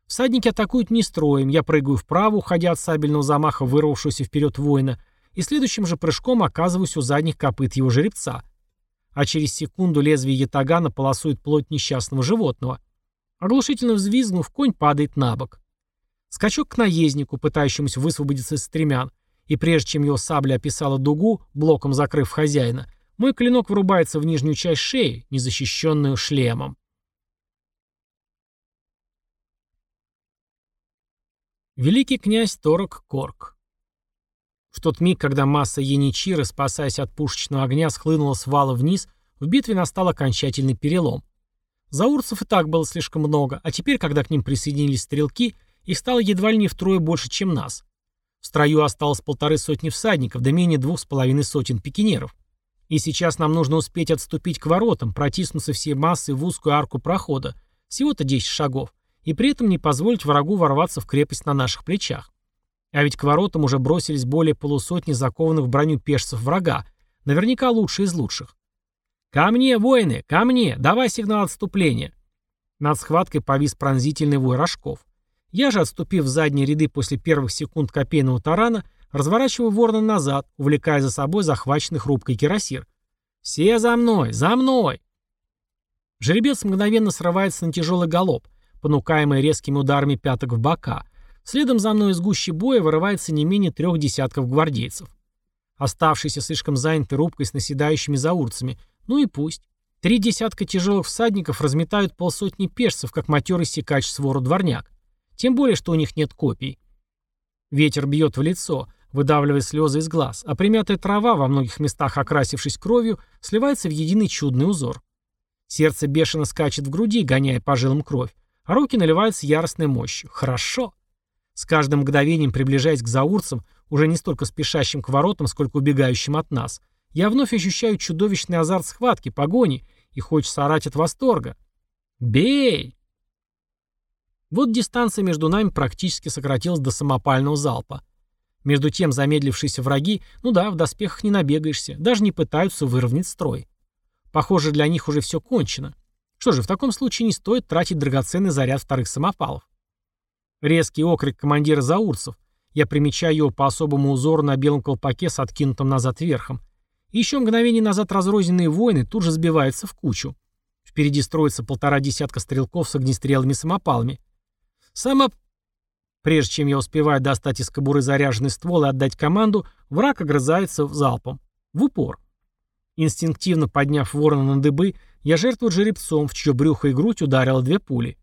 Всадники атакуют не строем, я прыгаю вправо, уходя от сабельного замаха вырвавшегося вперед воина, и следующим же прыжком оказываюсь у задних копыт его жеребца. А через секунду лезвие ятагана полосует плоть несчастного животного. Оглушительно взвизгнув, конь падает на бок. Скачок к наезднику, пытающемуся высвободиться из стремян, и прежде чем его сабля описала дугу, блоком закрыв хозяина, мой клинок врубается в нижнюю часть шеи, незащищенную шлемом. Великий князь Торок Корк в тот миг, когда масса Яничиры, спасаясь от пушечного огня, схлынула с вала вниз, в битве настал окончательный перелом. Заурцев и так было слишком много, а теперь, когда к ним присоединились стрелки, их стало едва ли не втрое больше, чем нас. В строю осталось полторы сотни всадников, да менее двух с половиной сотен пикинеров. И сейчас нам нужно успеть отступить к воротам, протиснуться всей массой в узкую арку прохода, всего-то 10 шагов, и при этом не позволить врагу ворваться в крепость на наших плечах. А ведь к воротам уже бросились более полусотни закованных в броню пешцев врага, наверняка лучшие из лучших. «Ко мне, воины! Ко мне! Давай сигнал отступления!» Над схваткой повис пронзительный вой рожков. Я же, отступив в задние ряды после первых секунд копейного тарана, разворачиваю ворона назад, увлекая за собой захваченных рубкой кирасир. «Все за мной! За мной!» Жеребец мгновенно срывается на тяжелый галоп, понукаемый резкими ударами пяток в бока, Следом за мной из гущи боя вырывается не менее трех десятков гвардейцев. Оставшиеся слишком заняты рубкой с наседающими заурцами. Ну и пусть. Три десятка тяжелых всадников разметают полсотни пешцев, как матерый секач свору дворняк. Тем более, что у них нет копий. Ветер бьет в лицо, выдавливая слезы из глаз, а примятая трава, во многих местах окрасившись кровью, сливается в единый чудный узор. Сердце бешено скачет в груди, гоняя по жилам кровь, а руки наливаются яростной мощью. Хорошо. С каждым мгновением приближаясь к заурцам, уже не столько спешащим к воротам, сколько убегающим от нас, я вновь ощущаю чудовищный азарт схватки, погони, и хочется орать от восторга. «Бей!» Вот дистанция между нами практически сократилась до самопального залпа. Между тем замедлившиеся враги, ну да, в доспехах не набегаешься, даже не пытаются выровнять строй. Похоже, для них уже все кончено. Что же, в таком случае не стоит тратить драгоценный заряд вторых самопалов. Резкий окрик командира заурцев. Я примечаю его по особому узору на белом колпаке с откинутым назад верхом. Еще мгновение назад разрозненные воины тут же сбиваются в кучу. Впереди строится полтора десятка стрелков с огнестрелами самопалами. Само... Прежде чем я успеваю достать из кобуры заряженный ствол и отдать команду, враг огрызается в залпом. В упор. Инстинктивно подняв ворона на дыбы, я жертвую жеребцом, в чье брюхо и грудь ударило две пули.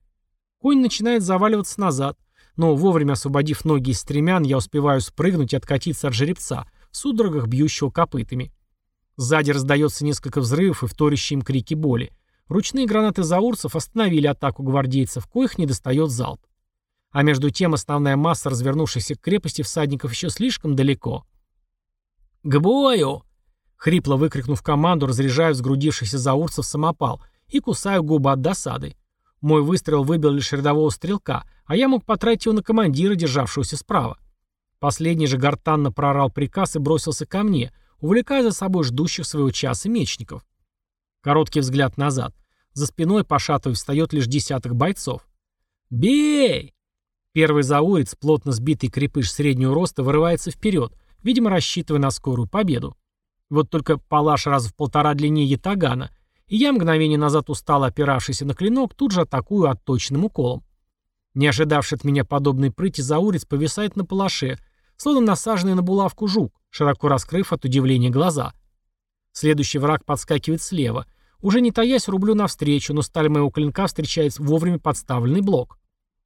Конь начинает заваливаться назад, но вовремя освободив ноги из стремян, я успеваю спрыгнуть и откатиться от жеребца, в судорогах бьющего копытами. Сзади раздается несколько взрывов и вторящие им крики боли. Ручные гранаты заурцев остановили атаку гвардейцев, коих не достает залп. А между тем основная масса развернувшихся к крепости всадников еще слишком далеко. «К бою!» Хрипло выкрикнув команду, разряжаю сгрудившихся заурцев самопал и кусаю губы от досады. Мой выстрел выбил лишь рядового стрелка, а я мог потратить его на командира, державшегося справа. Последний же гортанно прорал приказ и бросился ко мне, увлекая за собой ждущих своего часа мечников. Короткий взгляд назад. За спиной, пошатываясь, встает лишь десяток бойцов. «Бей!» Первый заурец, плотно сбитый крепыш среднего роста, вырывается вперед, видимо, рассчитывая на скорую победу. Вот только палаш раз в полтора длиннее ятагана, и я, мгновение назад устало опиравшийся на клинок, тут же атакую отточенным уколом. Не ожидавший от меня подобной прыти заурец повисает на палаше, словно насаженный на булавку жук, широко раскрыв от удивления глаза. Следующий враг подскакивает слева. Уже не таясь, рублю навстречу, но сталь моего клинка встречает вовремя подставленный блок.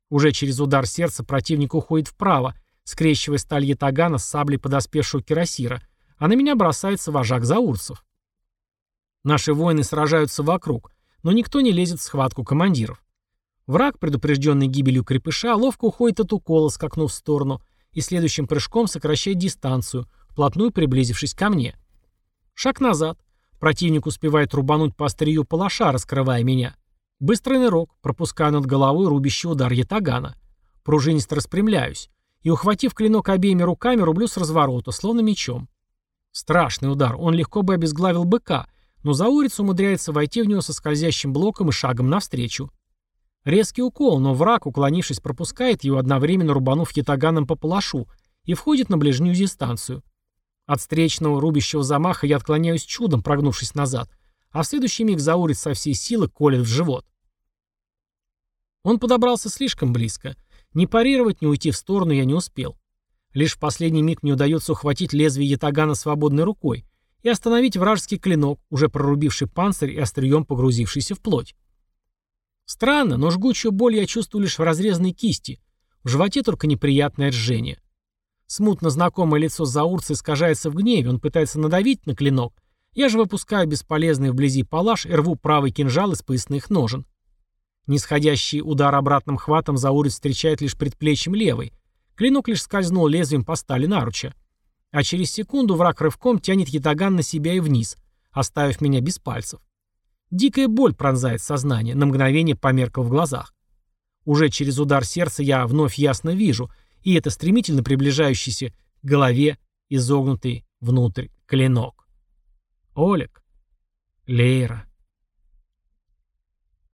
Уже через удар сердца противник уходит вправо, скрещивая сталь ятагана с саблей подоспевшего кирасира, а на меня бросается вожак заурцев. Наши воины сражаются вокруг, но никто не лезет в схватку командиров. Враг, предупрежденный гибелью крепыша, ловко уходит от укола, скакнув в сторону, и следующим прыжком сокращает дистанцию, вплотную приблизившись ко мне. Шаг назад. Противник успевает рубануть по острию палаша, раскрывая меня. Быстрый нырок, пропускаю над головой рубящий удар ятагана. Пружинисто распрямляюсь и, ухватив клинок обеими руками, рублю с разворота, словно мечом. Страшный удар, он легко бы обезглавил быка, но Заурец умудряется войти в него со скользящим блоком и шагом навстречу. Резкий укол, но враг, уклонившись, пропускает его, одновременно рубанув ятаганом по палашу, и входит на ближнюю дистанцию. От встречного рубящего замаха я отклоняюсь чудом, прогнувшись назад, а в следующий миг Заурец со всей силы колет в живот. Он подобрался слишком близко. Ни парировать, ни уйти в сторону я не успел. Лишь в последний миг мне удается ухватить лезвие ятагана свободной рукой и остановить вражеский клинок, уже прорубивший панцирь и острием погрузившийся в плоть. Странно, но жгучую боль я чувствую лишь в разрезанной кисти. В животе только неприятное жжение. Смутно знакомое лицо Заурца искажается в гневе, он пытается надавить на клинок. Я же выпускаю бесполезный вблизи палаш и рву правый кинжал из поясных ножен. Нисходящий удар обратным хватом Заурец встречает лишь предплечьем левой. Клинок лишь скользнул лезвием по стали наруча. А через секунду враг рывком тянет ятаган на себя и вниз, оставив меня без пальцев. Дикая боль пронзает сознание, на мгновение померкал в глазах. Уже через удар сердца я вновь ясно вижу, и это стремительно приближающийся к голове изогнутый внутрь клинок. Олег. Лейра.